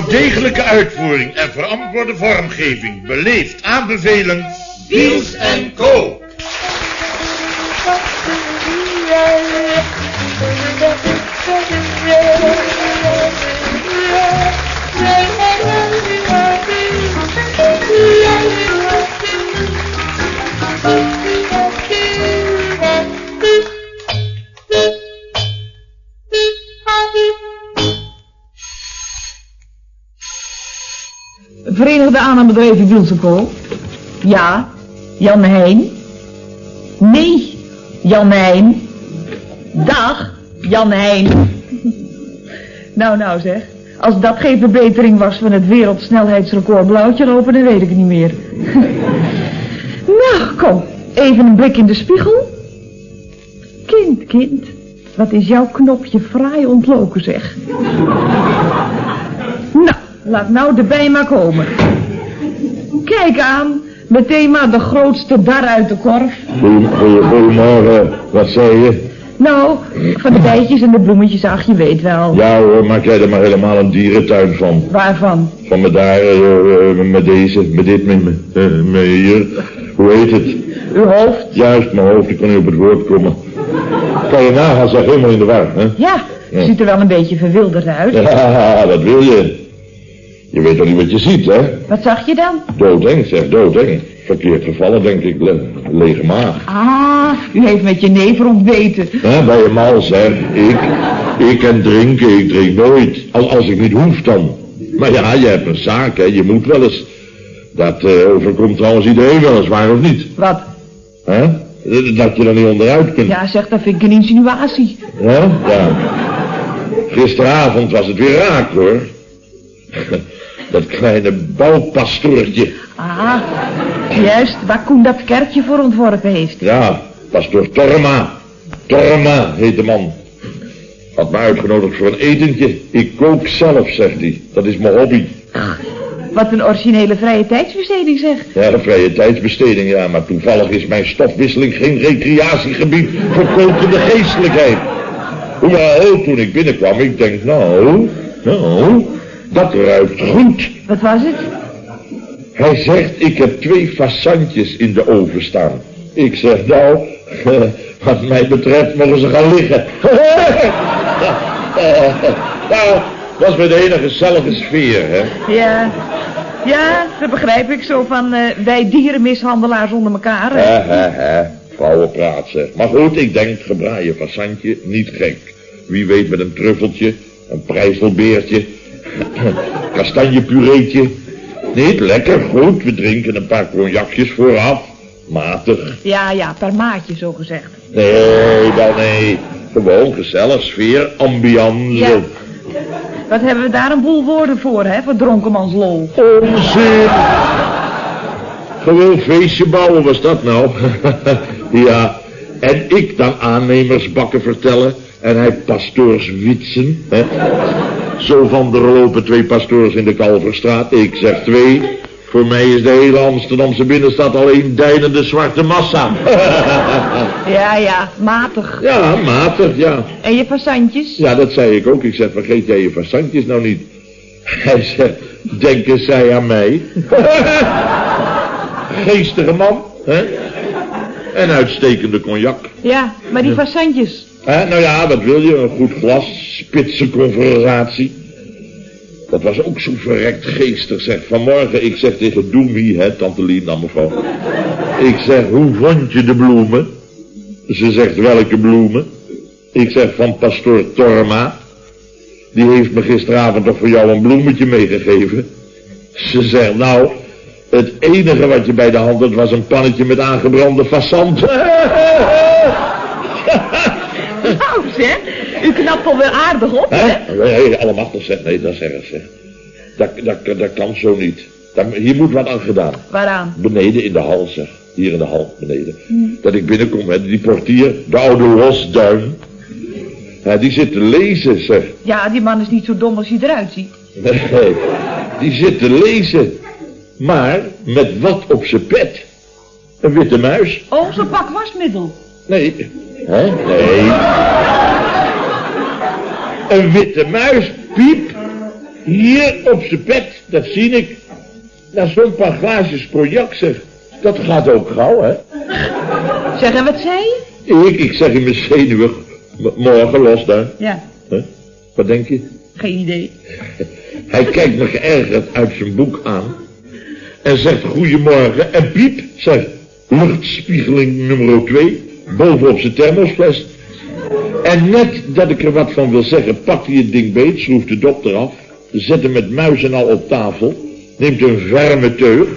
Voor degelijke uitvoering en verantwoorde vormgeving beleefd aanbevelen... Wiels en Co. Verenigde aanneembedrijven Wielsenkool. Ja, Jan Heijn. Nee, Jan Heijn. Dag, Jan Heijn. nou, nou zeg. Als dat geen verbetering was van het wereldsnelheidsrecord blauwtje lopen, dan weet ik het niet meer. nou, kom. Even een blik in de spiegel. Kind, kind. Wat is jouw knopje fraai ontloken, zeg. nou, laat nou de bij maar komen. Kijk aan. Meteen maar de grootste dar uit de korf. Goedemorgen, wat zei je? Nou, van de bijtjes en de bloemetjes, ach, je weet wel. Ja hoor, maak jij er maar helemaal een dierentuin van. Waarvan? Van me daar, uh, uh, met deze, met dit, met me, uh, met hier. Hoe heet het? Uw hoofd? Juist, mijn hoofd, ik kon niet op het woord komen. Kan je nagaan, zeg helemaal in de war, hè? Ja, Ja. ziet er wel een beetje verwilderd uit. Ja, dat wil je. Je weet toch niet wat je ziet, hè? Wat zag je dan? Doodeng, zeg, doodeng. Verkeerd gevallen, denk ik, le- lege maag. Ah, u heeft met je never ontbeten. Hè, bij je mal, zeg. Ik, ik kan drinken, ik drink nooit. Als, als ik niet hoef dan. Maar ja, je hebt een zaak, hè, je moet wel eens. Dat eh, overkomt trouwens iedereen wel eens, waar of niet? Wat? Hè? Dat je er niet onderuit kunt. Ja, zeg, dat vind ik een insinuatie. Hè? Ja. Gisteravond was het weer raak, hoor. Dat kleine bouwpastoortje. Ah, juist, waar Koen dat kerkje voor ontworpen heeft. Ja, pastoor Torma. Torma heet de man. Had me uitgenodigd voor een etentje. Ik kook zelf, zegt hij. Dat is mijn hobby. Wat een originele vrije tijdsbesteding, zeg. Ja, vrije tijdsbesteding, ja. Maar toevallig is mijn stofwisseling geen recreatiegebied voor kokende geestelijkheid. Hoewel, toen ik binnenkwam, ik denk, nou, nou, dat ruikt goed. Wat was het? Hij zegt, ik heb twee façantjes in de oven staan. Ik zeg, nou, wat mij betreft mogen ze gaan liggen. nou, was weer de hele gezellige sfeer, hè. Ja, ja, dat begrijp ik zo van eh, wij dierenmishandelaars onder elkaar. hè. Hè, hè, hè. Vrouwenpraat, zeg. Maar goed, ik denk, gebraaien façantje, niet gek. Wie weet met een truffeltje, een prijzelbeertje, kastanjepureetje. Niet lekker, goed. We drinken een paar cognacjes vooraf. Matig. Ja, ja, per maatje zo gezegd. Nee, dan nee. Gewoon gezellig, sfeer, ambiance. Ja. Wat hebben we daar een boel woorden voor, hè, voor dronkenmanslol. Onzin. Gewoon feestje bouwen was dat nou. ja. En ik dan aannemersbakken vertellen. En hij pastoors witsen. Hè? Zo van er lopen twee pastoors in de Kalverstraat. Ik zeg twee. Voor mij is de hele Amsterdamse binnenstad alleen deinende zwarte massa. Ja, ja, matig. ja, matig, ja. En je passantjes? Ja, dat zei ik ook. Ik zeg, vergeet jij je façantjes nou niet. Hij zegt, denken zij aan mij? Geestige man, hè? En uitstekende cognac. Ja, maar die passantjes. Nou ja, wat wil je? Een goed glas, spitse conversatie. Dat was ook zo verrekt geestig, zeg. Vanmorgen, ik zeg tegen Doemie, hè, tante Lien, dan mevrouw. Ik zeg, hoe vond je de bloemen? Ze zegt, welke bloemen? Ik zeg, van pastoor Torma. Die heeft me gisteravond toch voor jou een bloemetje meegegeven. Ze zegt, nou, het enige wat je bij de hand had was een pannetje met aangebrande façant. U knapt alweer aardig op, hè? Hè? Nee, allemachtig zeg, nee, dat is erg zeg. Dat, dat, dat kan zo niet. Dat, hier moet wat aan gedaan. Waaraan? Beneden in de hal zeg. Hier in de hal, beneden. Dat ik binnenkom, hè, die portier, de oude losduin. Ja, die zit te lezen, zeg. Ja, die man is niet zo dom als hij eruit ziet. Nee, die zit te lezen. Maar met wat op zijn pet? Een witte muis? Oh, zo'n pak wasmiddel. Nee. Hè? Nee. Een witte muis, piep. Hier op zijn pet, dat zie ik. Nou, zo'n paar glaasjes project, zeg. Dat gaat ook gauw, hè? Zeg, en wat zei je? Ik, ik zeg in mijn zenuwen. Morgen los daar. Ja, Huh? Wat denk je? geen idee. Hij kijkt me geërgerd uit zijn boek aan. En zegt goedemorgen. En piep, zegt luchtspiegeling nummer 2. Bovenop zijn thermosfles. En net dat ik er wat van wil zeggen, pakt hij het ding beet, schroeft de dokter af. Zet hem met muis en al op tafel. Neemt een ferme teug.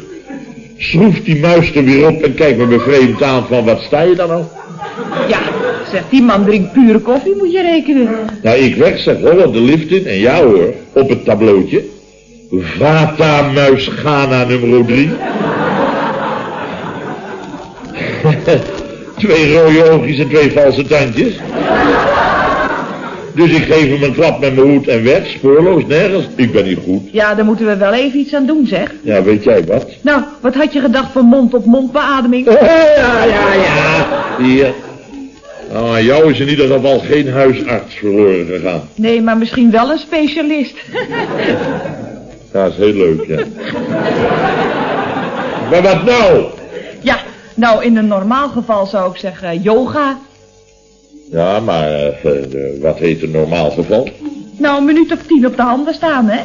Schroeft die muis er weer op en kijkt me bevreemd aan van wat sta je dan al? Ja, zeg, die man drinkt pure koffie, moet je rekenen. Nou, ik weg, zeg Holland de lift in en ja hoor, op het tableautje. Vata Muis Ghana nummer 3. twee rode oogjes en twee valse tandjes. Dus ik geef hem een klap met mijn hoed en weg, spoorloos, nergens. Ik ben niet goed. Ja, daar moeten we wel even iets aan doen, zeg. Ja, weet jij wat? Nou, wat had je gedacht van mond-op-mond beademing? Ja, ja, ja. Hier. Nou, aan jou is in ieder geval geen huisarts verloren gegaan. Nee, maar misschien wel een specialist. Ja, dat is heel leuk, ja. maar wat nou? ja, nou, in een normaal geval zou ik zeggen yoga. Ja, maar eh, eh, wat heet een normaal geval? Nou, een minuut of tien op de handen staan, hè?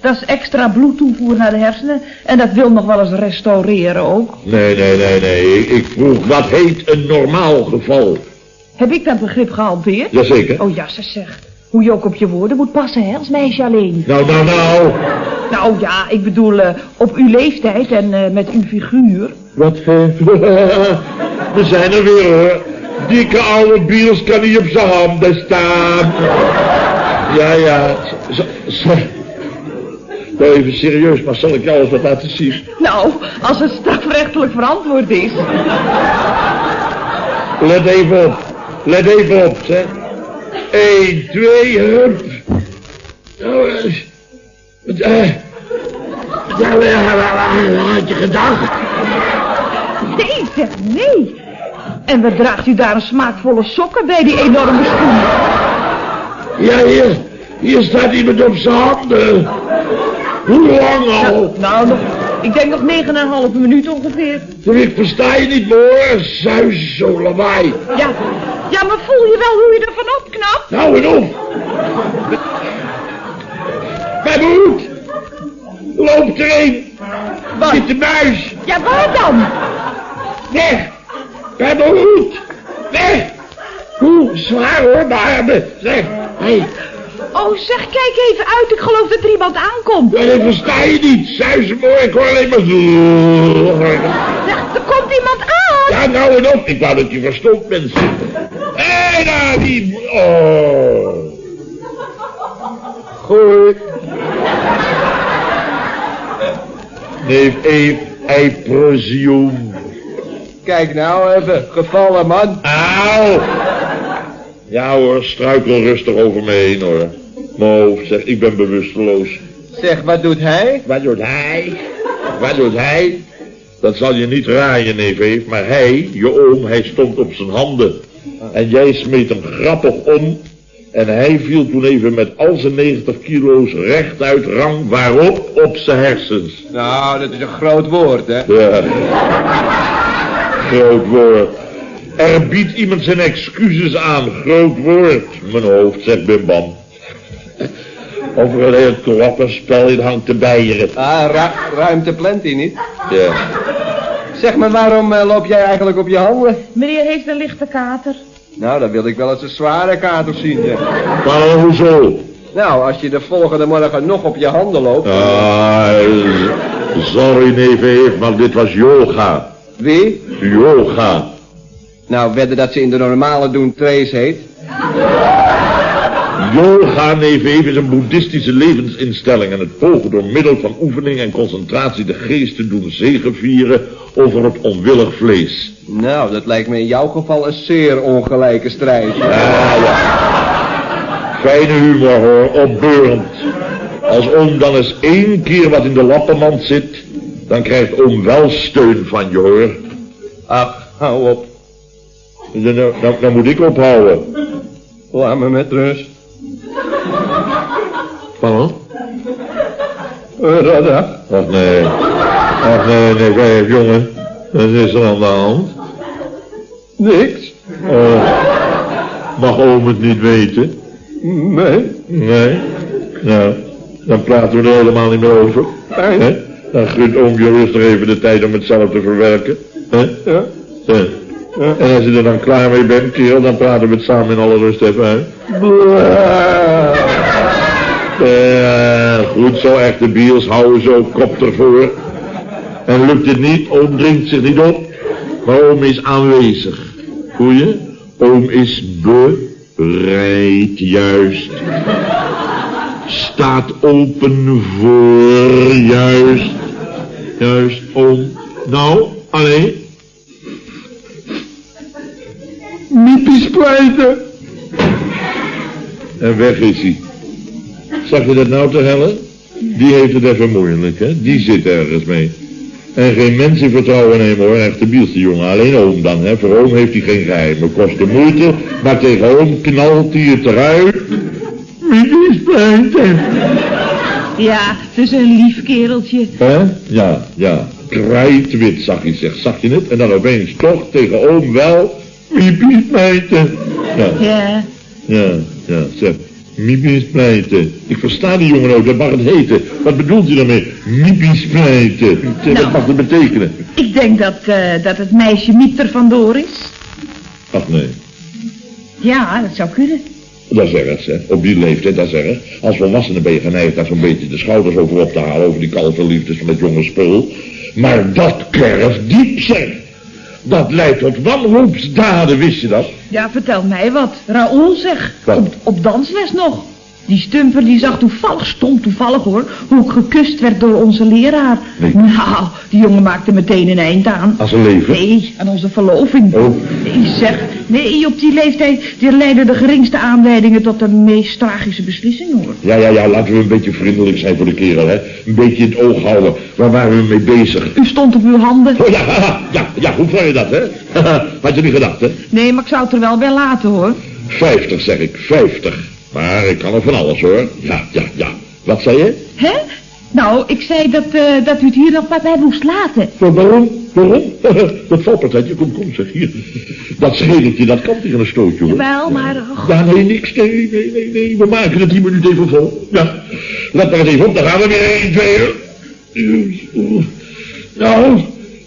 Dat is extra bloed toevoer naar de hersenen. En dat wil nog wel eens restaureren ook. Nee, nee, nee, nee. Ik, ik vroeg, wat heet een normaal geval? Heb ik dat begrip gehanteerd? Jazeker. Oh ja, ze zegt. Hoe je ook op je woorden moet passen, hè, als meisje alleen. Nou, nou, nou. Nou ja, ik bedoel, eh, op uw leeftijd en met uw figuur. Wat ver. We zijn er weer, hoor. Dikke oude biels kan niet op zijn handen staan. Ja, ja. Z- Nou, even serieus, maar zal ik jou eens wat laten zien? Nou, als het strafrechtelijk verantwoord is. Let even op. Let even op, zeg. 1, 2, hup. Nou, eh, wat, eh, wat had je gedacht? Nee, zeg nee. En wat draagt u daar een smaakvolle sokken bij die enorme schoen? Ja, hier, hier staat iemand op zijn handen. Hoe lang al? Nou, nog, ik denk nog negen en een half minuut ongeveer. Ik versta je niet meer, zuis, zo lawaai. Ja, ja, maar voel je wel hoe je ervan opknapt? Nou en op. Mijn hoed. Loopt er een. Wat? Zit de muis. Ja, waar dan? Weg! Hoed! Weg! Hoe zwaar hoor, mijn armen. Zeg, hé, hey, Oh, zeg, kijk even uit. Ik geloof dat er iemand aankomt. ja, dat versta je niet. Zuizen mooi, ik hoor alleen maar... Zeg, er komt iemand aan. Ja, nou en op. Ik wou dat je verstond, mensen. Hé, daar, die... Oh. Goed. Neef Eve, I presume. Kijk nou even, gevallen man. Auw! Ja hoor, struikel rustig over me heen hoor. Mijn hoofd zegt, ik ben bewusteloos. Zeg, wat doet hij? Wat doet hij? Wat doet hij? Dat zal je niet raaien, neef maar hij, je oom, hij stond op zijn handen. En jij smeet hem grappig om. En hij viel toen even met al zijn 90 kilo's rechtuit rang, waarop? Op zijn hersens. Nou, dat is een groot woord, hè? Ja. Groot woord. Er biedt iemand zijn excuses aan. Groot woord. Mijn hoofd, zegt Bim Bam. Over een heel klapperspel in hangt te bijeren. Ah, ru- ruimte plenty niet. Ja. Zeg maar, waarom eh, loop jij eigenlijk op je handen? Meneer heeft een lichte kater. Nou, dan wil ik wel eens een zware kaart zien. Ja. Maar hoezo? Nou, als je de volgende morgen nog op je handen loopt. Ah, sorry neef Eve, maar dit was yoga. Wie? Yoga. Nou, wedden dat ze in de normale doen Trace heet. Yoga, neef Eve, is een boeddhistische levensinstelling... en het pogen door middel van oefening en concentratie... de geest te doen zegevieren over het onwillig vlees. Nou, dat lijkt me in jouw geval een zeer ongelijke strijd. Ja, ja. Fijne humor hoor, opbeurend. Als oom dan eens één keer wat in de lappenmand zit... dan krijgt oom wel steun van je hoor. Ach, hou op. Dan, dan, moet ik ophouden. Laat me met rust. Pardon? Radda. Ach nee. Ach nee, nee, vijf jongen. Wat is er aan de hand? Niks. Oh. Mag oom het niet weten? Nee. Nee? Nou, dan praten we er helemaal niet meer over. Fijn. Hè? Dan gunt oom je rustig even de tijd om het zelf te verwerken. Hè? Ja. Ja. En als je er dan klaar mee bent, kerel, dan praten we het samen in alle rust even uit. Ja, goed zo, echte biels houden zo kop ervoor. En lukt het niet, oom dringt zich niet op, maar oom is aanwezig. Goeie? Oom is bereid, juist. Staat open voor, juist. Juist, oom. Nou, alleen. Miepie splijten. En weg is hij. Zag je dat nou te hellen? Die heeft het even moeilijk, hè? Die zit ergens mee. En geen mens in vertrouwen nemen hoor, echt de bielste jongen. Alleen oom dan, hè. Voor oom heeft hij geen geheimen. Kost de moeite, maar tegen oom knalt hij het eruit. Is spijten? Ja, het is een lief kereltje. Hè? Ja, ja. Krijtwit, zag je zeg. Zag je het? En dan opeens toch tegen oom wel. Spijten? Ja. Ja, Ja, ja, zeg. Miepie splijten. Ik versta die jongen ook, dat mag het heten. Wat bedoelt hij daarmee? Miepie splijten. Zeg, Wat Nou. mag dat betekenen? ik denk dat, eh, dat het meisje Miep er vandoor is. Ach nee, Ja, dat zou kunnen. Dat is erg, hè. Op die leeftijd, dat is erg. Als volwassene ben je geneigd daar zo'n beetje de schouders over op te halen... over die kalte liefdes van het jonge spul. Maar dat kerft diep, zeg. Dat leidt tot wanhoopsdaden, wist je dat? Ja, vertel mij wat. Raoul zeg, Wat? op, op dansles nog. Die stumper die zag toevallig, stom toevallig hoor, hoe ik gekust werd door onze leraar. Nee. Nou, die jongen maakte meteen een eind aan. Aan zijn leven? Nee, aan onze verloving. Oh. Nee, zeg, nee, op die leeftijd die leiden de geringste aanleidingen tot de meest tragische beslissingen hoor. Ja, ja, ja, laten we een beetje vriendelijk zijn voor de kerel, hè. Een beetje in het oog houden. Waar waren we mee bezig? U stond op uw handen. Oh ja, ja, ja, hoe vond je dat, hè? Had je niet gedacht, hè? Nee, maar ik zou het er wel bij laten hoor. Vijftig, zeg ik, vijftig. Maar ik kan er van alles, hoor. Ja, ja, ja. Wat zei je? Hè? Nou, ik zei dat, eh, dat u het hier nog bij mij moest laten. Wa- Waarom? Waarom? dat valpartijtje, kom, kom, zeg hier. Dat schedeltje, dat kan tegen een stootje, hoor. Wel, maar... Ja, nee, niks, nee, nee, nee, nee. We maken het die minuut even vol. Ja, let maar eens even op, dan gaan we weer 1, 2... Nou,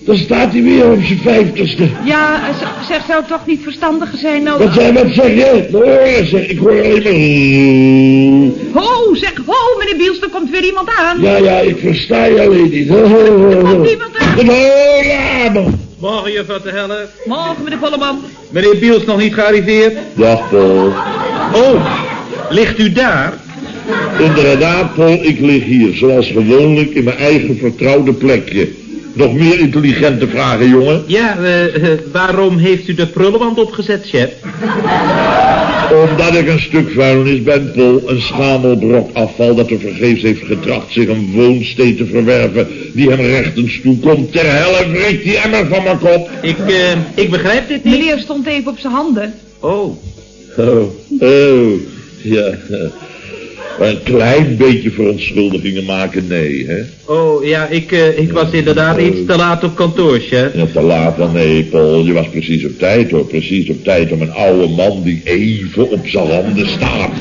dan staat hij weer op zijn vijftigste. Ja, z- zeg, zou het toch niet verstandiger zijn nou... Wat jij wat zeg je? De oren zeg, ik hoor alleen maar... Ho, zeg, ho, meneer Biels, er komt weer iemand aan. Ja, ja, ik versta je alleen niet. Er komt iemand aan. Morgen, juffrouw te hellen. Morgen, meneer Volleman. Meneer Biels nog niet gearriveerd? Dag, Paul. Oh, ligt u daar? Inderdaad, Paul, ik lig hier, zoals gewoonlijk, in mijn eigen vertrouwde plekje. Nog meer intelligente vragen, jongen? Ja, eh, eh, waarom heeft u de prullenwand opgezet, chef? Omdat ik een stuk vuilnis ben, Paul. Een schamelbrok afval dat er vergeefs heeft getracht zich een woonsteen te verwerven die hem rechtens toekomt. Ter helle breekt die emmer van mijn kop. Ik, eh, ik begrijp dit niet. Meneer stond even op zijn handen. Oh, Oh, oh, ja. Een klein beetje verontschuldigingen maken, nee, hè? oh, ja, ik, eh, ik was inderdaad iets te laat op kantoor, chef. Ja, te laat dan, nee, Paul. Je was precies op tijd, hoor. Precies op tijd om een oude man die even op zijn handen staat.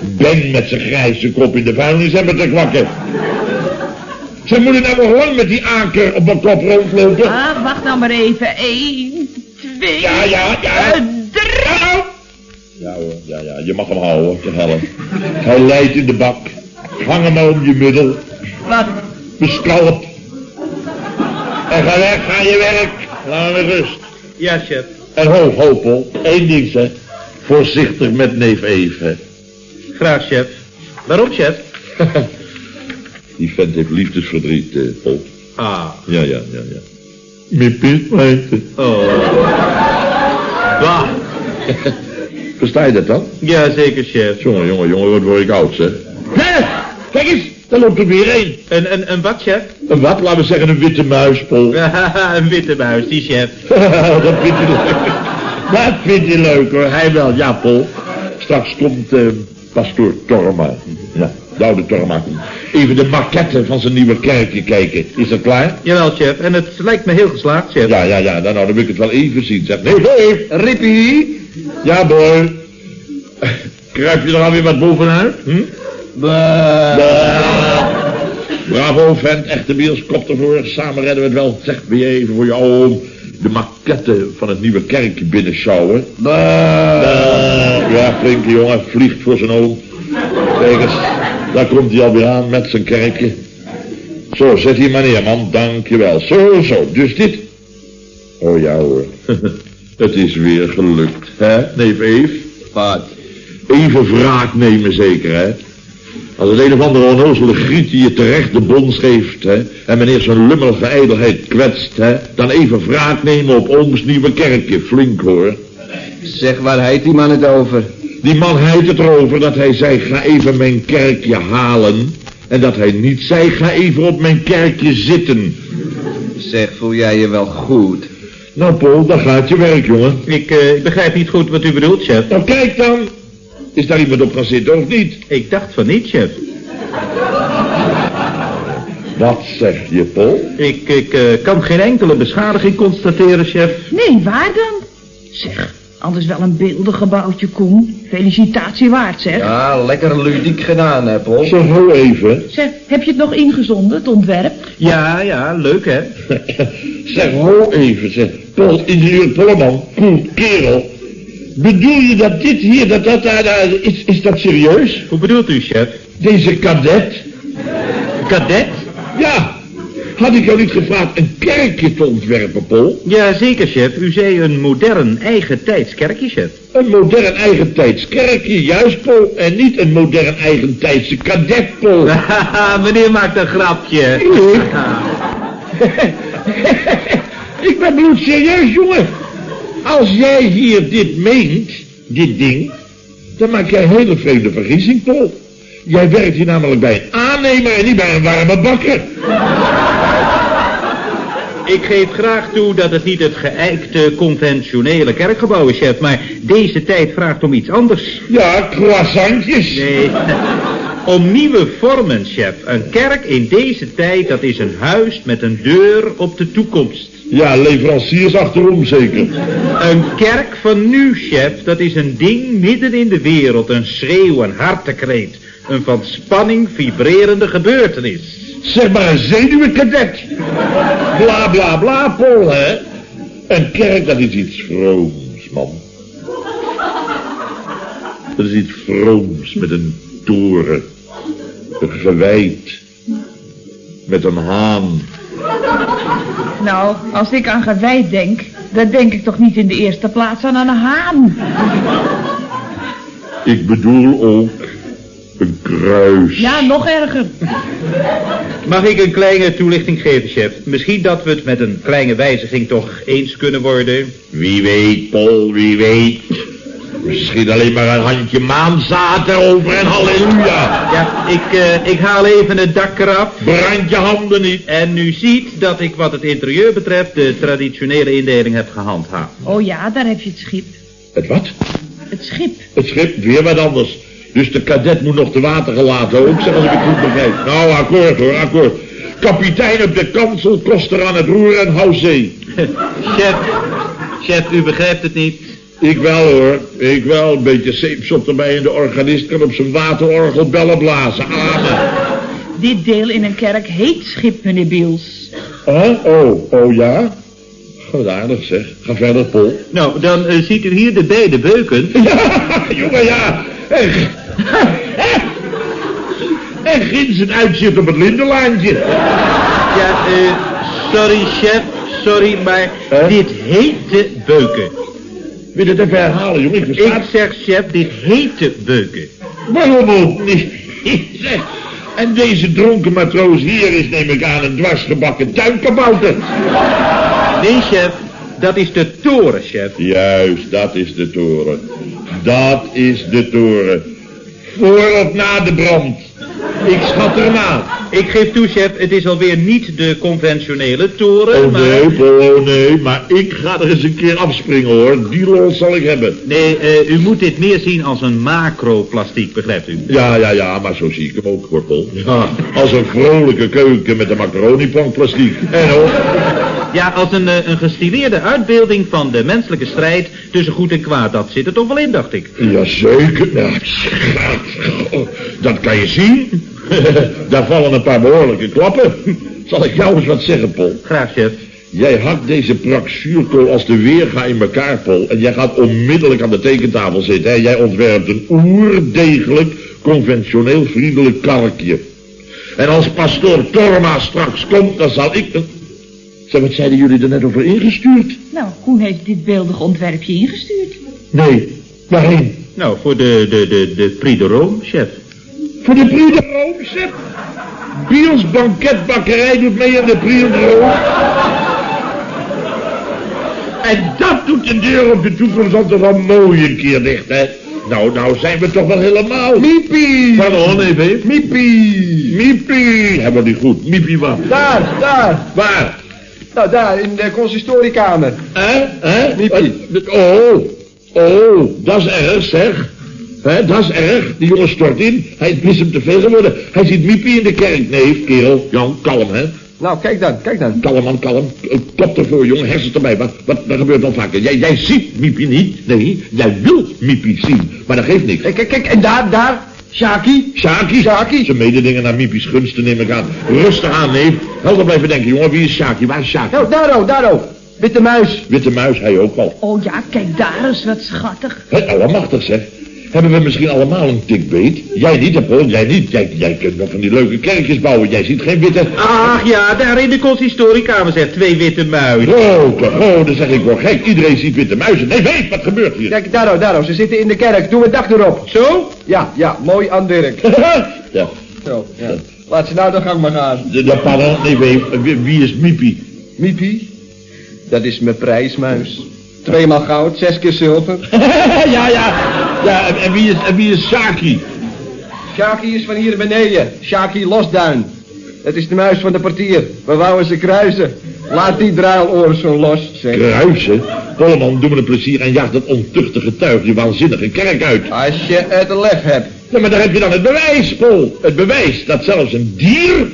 Ben met zijn grijze kop in de vuilnisemmer te kwakken. Ze moeten nou gewoon met die anker op mijn kop rondlopen. Ah, wacht nou maar even. Eén, twee, Ja, ja, ja. eh, drie. Ja hoor, ja, ja, je mag hem houden, te hellen. Hij leidt in de bak. Hang hem maar om je middel. Wat? Beskalp. En ga weg, ga je werk. Laat me rust. Ja, chef. En ho, ho, Paul. Eén ding, zeg. Voorzichtig met neef Eve. hè. Graag, chef. Waarom, chef? Die vent heeft liefdesverdriet, eh, Paul. Ah, Ja, ja, ja, ja. Mijn pietmeinte. oh. Bah. Versta je dat dan? Ja, zeker, chef. Jongen, jongen, jongen, wat word ik oud, zeg. Hé, kijk eens, daar loopt er weer een. Een, een, een wat, chef? Een wat, laten we zeggen, een witte muis, Paul. een witte muis, die chef. dat vindt hij leuk. Dat vindt hij leuk, hoor. Hij wel, ja, Paul. Straks komt eh, pastoor Torma. Ja. De oude Torma. Even de maquette van zijn nieuwe kerkje kijken. Is dat klaar? Jawel, chef. En het lijkt me heel geslaagd, chef. Ja, ja, ja. Dan, nou, dan wil ik het wel even zien. Zeg, nee, nee. Rippie? Ja, boy. Kruip je er alweer wat bovenuit? Hm? Bravo, vent. Echte bios, kop ervoor. Samen redden we het wel. Zeg, ben je even voor je oom de maquette van het nieuwe kerkje binnenschouwen? Ja, flinke jongen. Vliegt voor zijn oom. Kijk eens. Daar komt hij alweer aan met zijn kerkje. Zo, zet hier maar neer, man. Dankjewel. Zo, zo. Dus dit... Oh ja, hoor. het is weer gelukt, hè, neef Eve? Wat? Even wraak nemen zeker, hè? Als het een of andere onnozele griet die je terecht de bons geeft, hè, en meneer zijn lummelige ijdelheid kwetst, hè, dan even wraak nemen op ooms nieuwe kerkje, flink hoor. Zeg, waar heet die man het over? Die man heit het erover dat hij zei, ga even mijn kerkje halen, en dat hij niet zei, ga even op mijn kerkje zitten. Zeg, voel jij je wel goed? Nou, Paul, daar gaat je werk, jongen. Ik, eh, ik begrijp niet goed wat u bedoelt, chef. Nou, kijk dan. Is daar iemand op gaan zitten of niet? Ik dacht van niet, chef. Wat zeg je, Paul? Ik, ik eh, kan geen enkele beschadiging constateren, chef. Nee, waar dan? Zeg, anders wel een beeldig gebouwtje, Koen. Felicitatie waard, zeg. Ja, lekker ludiek gedaan, hè, Paul. Zeg, ho even. Zeg, heb je het nog ingezonden, het ontwerp? Ja, ja, leuk, hè? zeg, ho even, zeg. Paul, ingenieur Polleman, cool, kerel. Bedoel je dat dit hier, dat dat daar, daar is, is dat serieus? Hoe bedoelt u, chef? Deze kadet? Kadet? Ja. Had ik jou niet gevraagd een kerkje te ontwerpen, Paul? Ja, zeker, chef. U zei een modern, eigen tijds kerkje, chef. Een modern eigentijds kerkje, juist, Paul. En niet een modern eigentijdse kadet, Paul. Meneer maakt een grapje. ik ben bloedserieus, jongen. Als jij hier dit meent, dit ding, dan maak jij een hele vreemde vergissing, Paul. Jij werkt hier namelijk bij een aannemer en niet bij een warme bakker. Ik geef graag toe dat het niet het geëikte, conventionele kerkgebouw is, chef. Maar deze tijd vraagt om iets anders. Ja, croissantjes. Nee, om nieuwe vormen, chef. Een kerk in deze tijd, dat is een huis met een deur op de toekomst. Ja, leveranciers achterom zeker. Een kerk van nu, chef, dat is een ding midden in de wereld. Een schreeuw, een hartekreet. Een van spanning vibrerende gebeurtenis. Zeg maar een zenuwenkadet. Bla bla bla, Paul, hè. Een kerk, dat is iets vrooms, man. Dat is iets vrooms met een toren. Een gewijd. Met een haan. Nou, als ik aan gewijd denk, dan denk ik toch niet in de eerste plaats aan een haan. Ik bedoel ook een kruis. Ja, nog erger. Mag ik een kleine toelichting geven, chef? Misschien dat we het met een kleine wijziging toch eens kunnen worden. Wie weet, Paul, wie weet. Misschien alleen maar een handje maanzaad erover en halleluja. Ja, ik, eh, ik haal even het dak eraf. Brand je handen niet. En u ziet dat ik wat het interieur betreft de traditionele indeling heb gehandhaafd. Oh ja, daar heb je het schip. Het wat? Het schip. Het schip, weer wat anders. Dus de kadet moet nog te water gelaten ook, zeg als ik het goed begrijp. Nou, akkoord hoor, akkoord. Kapitein op de kansel, koster aan het roer en hou zee. chef, chef, u begrijpt het niet. Ik wel hoor, ik wel. Een beetje zeepsop erbij en de organist kan op zijn waterorgel bellen blazen. Amen. Dit deel in een kerk heet schip, meneer Biels. Huh? Oh, oh ja? Goed aardig zeg. Ga verder, Paul. Nou, dan eh, ziet u hier de beide beuken. Ja, jongen, ja. En, ginds het uitzicht op het lindenlaantje. Ja, eh, sorry chef, sorry, maar Huh? dit heet de beuken. Wil je het even herhalen, jongen? Ik zeg chef, dit heet de beuken. Waarom ook niet? Zeg, En deze dronken matroos hier is, neem ik aan, een dwarsgebakken tuinkabouter. Nee chef, dat is de toren chef. Juist, dat is de toren. Dat is de toren. Voor of na de brand. Ik schat erna. Ik geef toe, chef, het is alweer niet de conventionele toren, Oh maar... nee, oh nee, maar ik ga er eens een keer afspringen hoor. Die lol zal ik hebben. Nee, eh, u moet dit meer zien als een macroplastiek, begrijpt u? Ja, ja, ja, maar zo zie ik hem ook, Paul. Ja, als een vrolijke keuken met een macaronipan plastiek. En hoor. Ja, als een, eh, een gestileerde uitbeelding van de menselijke strijd tussen goed en kwaad. Dat zit er toch wel in, dacht ik. Jazeker. Nou, oh, dat kan je zien. Daar vallen een paar behoorlijke klappen. Zal ik jou eens wat zeggen, Paul? Graag, chef. Jij hakt deze prak zuurkool als de weerga in elkaar, Paul. En jij gaat onmiddellijk aan de tekentafel zitten. Hè? Jij ontwerpt een oerdegelijk, conventioneel vriendelijk karkje. En als pastoor Torma straks komt, dan zal ik... een- Zeg, wat zeiden jullie er net over ingestuurd? Nou, Koen heeft dit beeldige ontwerpje ingestuurd. Nee, waarheen? Nou, voor de, de, de, de Prix de Rome, chef. Voor de Prix de Rome, zeg. Biels banketbakkerij doet mee aan de Prix de Rome. En dat doet de deur op de toekomst altijd wel mooi een keer dicht, hè. Nou, nou zijn we toch wel helemaal... Miepie! Pardon, nee, babe. Miepie! Miepie! Hebben we niet goed. Miepie wat? Daar, daar. Waar? Nou, daar, in de consistoriekamer. Hè? Hè? Miepie. Eh, Oh, oh, dat is erg, zeg. Hè, dat is erg. Die jongen stort in. Hij is hem te veel geworden. Hij ziet Miepie in de kerk. Nee, kerel. Jan, kalm, hè. Nou, kijk dan, kijk dan. Kalm, man, kalm. Eh, Kop ervoor, jongen. Hersens erbij. Wat, wat, wat gebeurt dan vaker? Jij, jij ziet Miepie niet. Nee, jij wil Miepie zien. Maar dat geeft niks. Kijk, kijk, kijk, en daar, daar. Shaki. Shaki? Shaki. Zijn mededingen naar Miepie's gunsten neem ik aan. Rustig aan, neef. Helder blijven denken, jongen. Wie is Shaki? Waar is Shaki? Nou, daar ook, daar ook. Witte muis. Witte muis, hij ook al. Oh ja, kijk daar eens, wat schattig. Hé, allemachtig zeg. Hebben we misschien allemaal een tikbeet? Jij niet, hè, Paul? Jij niet. Jij, jij kunt nog van die leuke kerkjes bouwen. Jij ziet geen witte... Ach ja, daar in de consistoriekamer zegt twee witte muizen. Grote, oh, dan zeg ik wel gek. Iedereen ziet witte muizen. Nee, weet, wat gebeurt hier? Kijk, daar ook, daar ook. Ze zitten in de kerk. Doe het dak erop. Zo? Ja, ja, mooi aan werk. ja, Zo, ja. Laat ze nou de gang maar gaan. de, de pardon, nee, weet, wie, wie is Miepie? Miepie, dat is mijn prijsmuis. Tweemaal goud, zes keer zilver. ja, ja, ja, en, en wie is, en wie is Shaki? Shaki is van hier beneden. Shaki Losduin. Dat is de muis van de portier. We wouden ze kruisen. Laat die druiloor zo los, zeg. Kruisen? Polleman, doe me een plezier en jaag dat ontuchtige tuig die waanzinnige kerk uit. Als je het lef hebt. Ja, maar daar heb je dan het bewijs, Paul. Het bewijs dat zelfs een dier...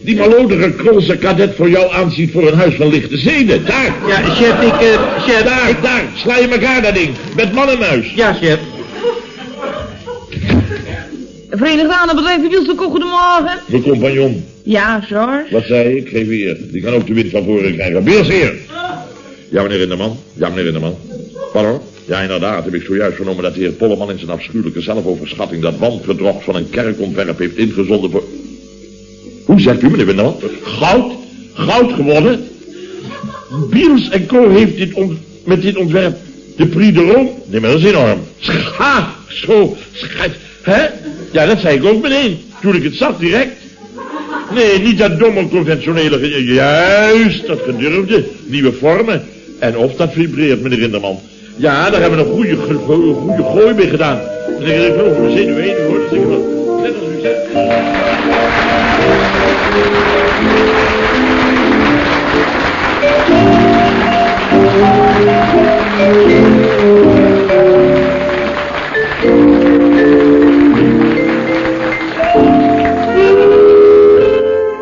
die malodige krolse kadet voor jou aanziet voor een huis van lichte zeden. Daar, Ja, chef, ik... eh chef, daar, ik... daar. Sla je elkaar dat ding. Met mannenmuis. Ja, chef. Verenigde Aanenbedrijven Wielsel, goedemorgen. Mijn compagnon, Ja, George. wat zei ik? Geef hier. Die kan ook de wind van voren krijgen. Hier. Ja, meneer Rinderman. Ja, meneer Rinderman. Pardon? Ja, inderdaad. Heb ik zojuist vernomen dat de heer Polleman in zijn afschuwelijke zelfoverschatting dat wandgedrocht van een kerkontwerp heeft ingezonden voor... Hoe zegt u, meneer Rinderman? Goud? Goud geworden? Biels en Co. heeft dit met dit ontwerp de Prix de Rome. Nee, maar dat is enorm. Scha, zo, schat. Hè? Ja, dat zei ik ook meteen. Toen ik het zag, direct. Nee, niet dat domme conventionele... Juist, dat gedurfde. Nieuwe vormen. En of dat vibreert, meneer Rinderman. Ja, daar hebben we een goede, goede gooi mee gedaan. Meneer, ik geloof me zenuwen heen, hoor. Dat zeg ik wel. Net als u zegt. Thank you.